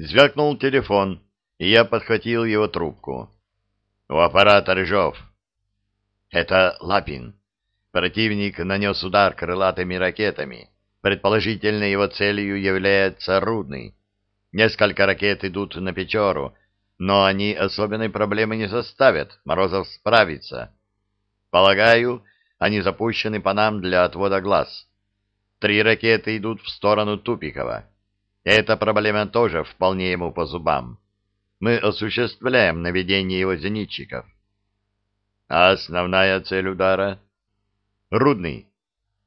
Звякнул телефон, и я подхватил его трубку. У аппарата Рыжов. Это Лапин. Противник нанес удар крылатыми ракетами. Предположительно, его целью является Рудный. Несколько ракет идут на Печору, но они особенной проблемы не составят. Морозов справится. Полагаю, они запущены по нам для отвода глаз. Три ракеты идут в сторону Тупикова. Эта проблема тоже вполне ему по зубам. Мы осуществляем наведение его зенитчиков. А основная цель удара? Рудный.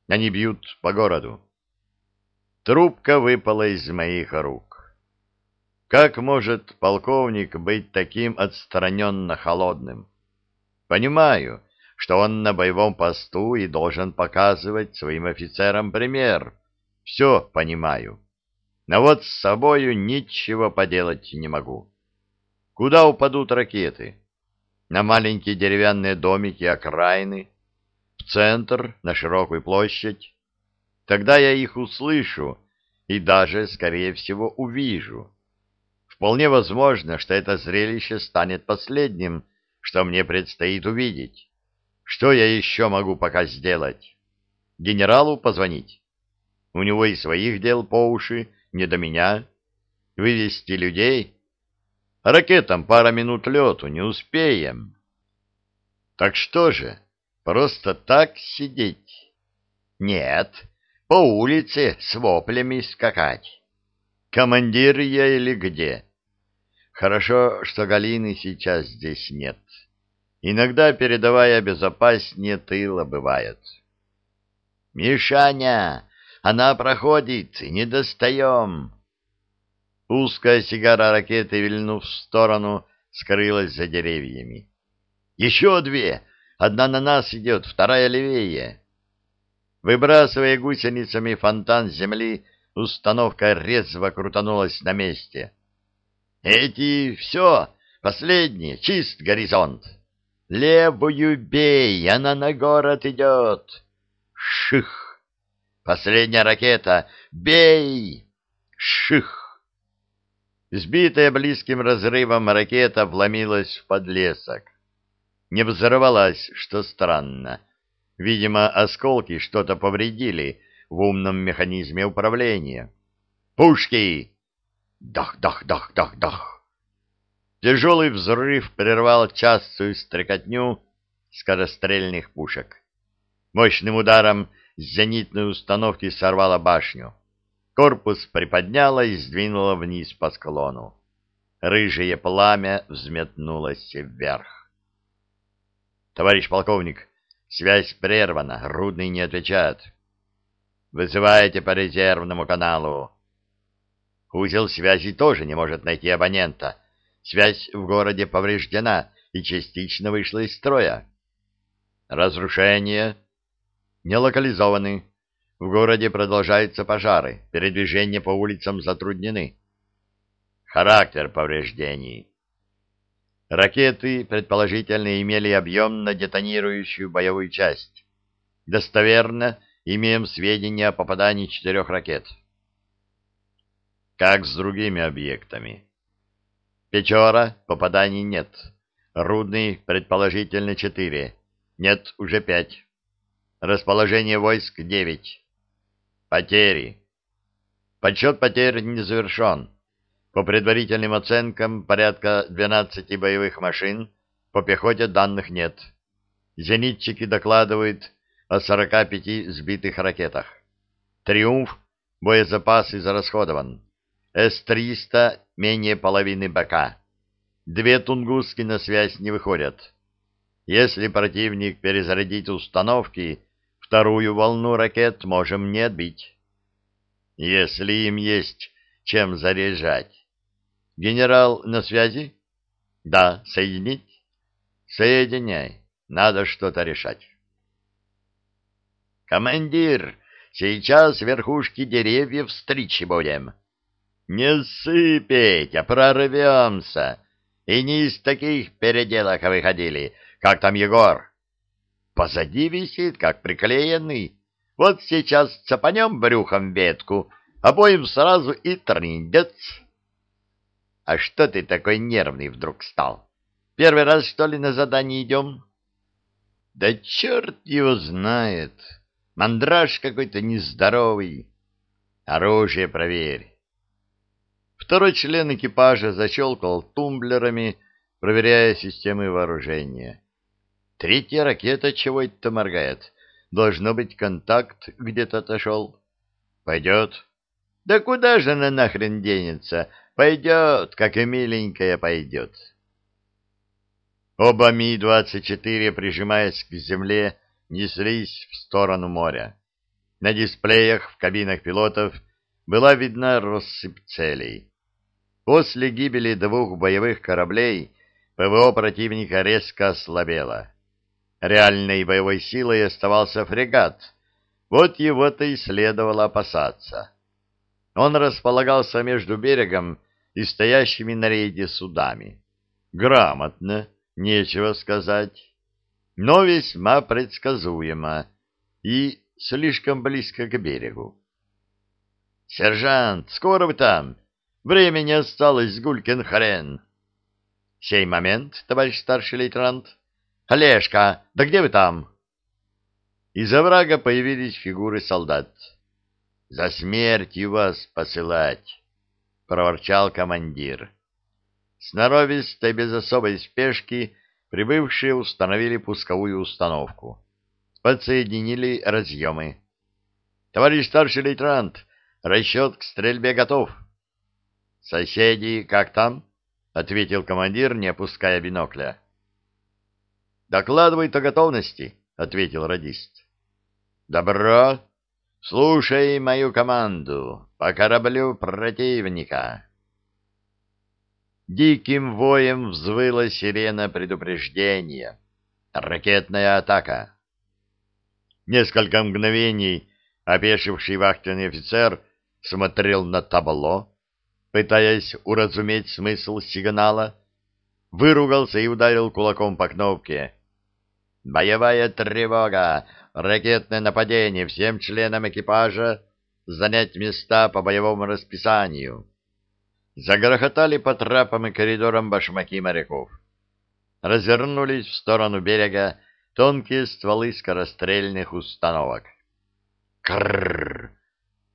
Они бьют по городу. Трубка выпала из моих рук. Как может полковник быть таким отстраненно холодным? Понимаю, что он на боевом посту и должен показывать своим офицерам пример. Все понимаю. Но вот с собою ничего поделать не могу. Куда упадут ракеты? На маленькие деревянные домики окраины? В центр, на широкую площадь? Тогда я их услышу и даже, скорее всего, увижу. Вполне возможно, что это зрелище станет последним, что мне предстоит увидеть. Что я еще могу пока сделать? Генералу позвонить? У него и своих дел по уши, не до меня. Вывести людей? Ракетам пара минут лету, не успеем. Так что же, просто так сидеть? Нет, по улице с воплями скакать. Командир я или где? Хорошо, что Галины сейчас здесь нет. Иногда, передавая безопаснее тыла, бывает. «Мишаня, она проходит, не достаем!» Узкая сигара ракеты, вильнув в сторону, скрылась за деревьями. «Еще две! Одна на нас идет, вторая левее!» Выбрасывая гусеницами фонтан земли, установка резво крутанулась на месте. «Эти все, последние, чист горизонт!» Левую бей, она на город идет. Ших! Последняя ракета. Бей! Ших! Сбитая близким разрывом ракета вломилась в подлесок. Не взорвалась, что странно. Видимо, осколки что-то повредили в умном механизме управления. «Пушки!» Дах-дах-дах-дах-дах! Тяжелый взрыв прервал частую стрекотню скорострельных пушек. Мощным ударом с зенитной установки сорвало башню. Корпус приподняло и сдвинуло вниз по склону. Рыжее пламя взметнулось вверх. «Товарищ полковник, связь прервана, Рудный не отвечает. Вызывайте по резервному каналу». Узел связи тоже не может найти абонента — Связь в городе повреждена и частично вышла из строя. Разрушения не локализованы. В городе продолжаются пожары, передвижения по улицам затруднены. Характер повреждений. Ракеты, предположительно, имели объемно-детонирующую боевую часть. Достоверно имеем сведения о попадании четырех ракет. Как с другими объектами? Печора, попаданий нет. Рудный, предположительно, четыре. Нет, уже пять. Расположение войск девять. Потери. Подсчет потерь не завершен. По предварительным оценкам, порядка 12 боевых машин, по пехоте данных нет. Зенитчики докладывают о 45 сбитых ракетах. «Триумф» боезапас израсходован. С-300 менее половины БК. Две тунгуски на связь не выходят. Если противник перезарядит установки, вторую волну ракет можем не отбить. Если им есть чем заряжать. Генерал на связи? Да, соединить? Соединяй. Надо что-то решать. Командир, сейчас верхушки деревьев стричь будем. Не сыпеть, а прорвемся. И не из таких переделок выходили, как там Егор. Позади висит, как приклеенный. Вот сейчас цапанем брюхом ветку, обоим сразу и трындец. А что ты такой нервный вдруг стал? Первый раз, что ли, на задание идем? Да черт его знает. Мандраж какой-то нездоровый. Оружие проверь. Второй член экипажа защелкал тумблерами, проверяя системы вооружения. Третья ракета чего это моргает? Должно быть, контакт где-то отошел. Пойдет. Да куда же она нахрен денется? Пойдет, как и миленькая пойдет. Оба Ми-24, прижимаясь к земле, неслись в сторону моря. На дисплеях в кабинах пилотов была видна россыпь целей. После гибели двух боевых кораблей ПВО противника резко ослабело. Реальной боевой силой оставался фрегат, вот его-то и следовало опасаться. Он располагался между берегом и стоящими на рейде судами. Грамотно, нечего сказать, но весьма предсказуемо и слишком близко к берегу. — Сержант, скоро вы там? Времени осталось, гулькин хрен. — Сей момент, товарищ старший лейтенант. — Олежка, да где вы там? Из оврага появились фигуры солдат. — За смертью вас посылать! — проворчал командир. Сноровисто и без особой спешки прибывшие установили пусковую установку. Подсоединили разъемы. — Товарищ старший лейтенант, расчет к стрельбе готов. — Соседи как там? — ответил командир, не опуская бинокля. — Докладывай о готовности, — ответил радист. — Добро. Слушай мою команду по кораблю противника. Диким воем взвыла сирена предупреждения. Ракетная атака. Несколько мгновений опешивший вахтенный офицер смотрел на табло, пытаясь уразуметь смысл сигнала, выругался и ударил кулаком по кнопке. «Боевая тревога! Ракетное нападение! Всем членам экипажа занять места по боевому расписанию!» Загрохотали по трапам и коридорам башмаки моряков. Развернулись в сторону берега тонкие стволы скорострельных установок. Крррр!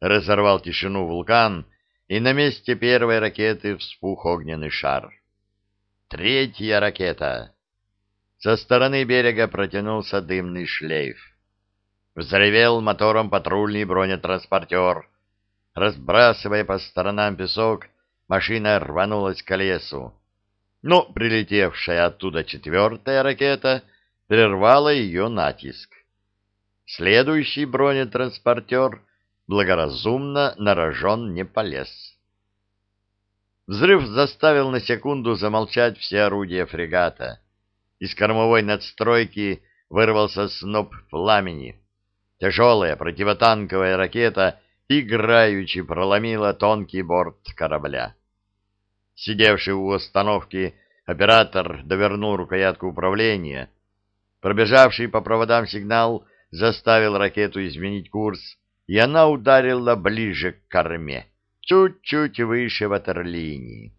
Разорвал тишину вулкан, и на месте первой ракеты вспух огненный шар. Третья ракета. Со стороны берега протянулся дымный шлейф. Взревел мотором патрульный бронетранспортер. Разбрасывая по сторонам песок, машина рванулась к лесу. Но прилетевшая оттуда четвертая ракета прервала ее натиск. Следующий бронетранспортер благоразумно на рожон не полез. Взрыв заставил на секунду замолчать все орудия фрегата. Из кормовой надстройки вырвался сноп пламени. Тяжелая противотанковая ракета играючи проломила тонкий борт корабля. Сидевший у остановки оператор довернул рукоятку управления. Пробежавший по проводам сигнал заставил ракету изменить курс, и она ударила ближе к корме, чуть-чуть выше ватерлинии.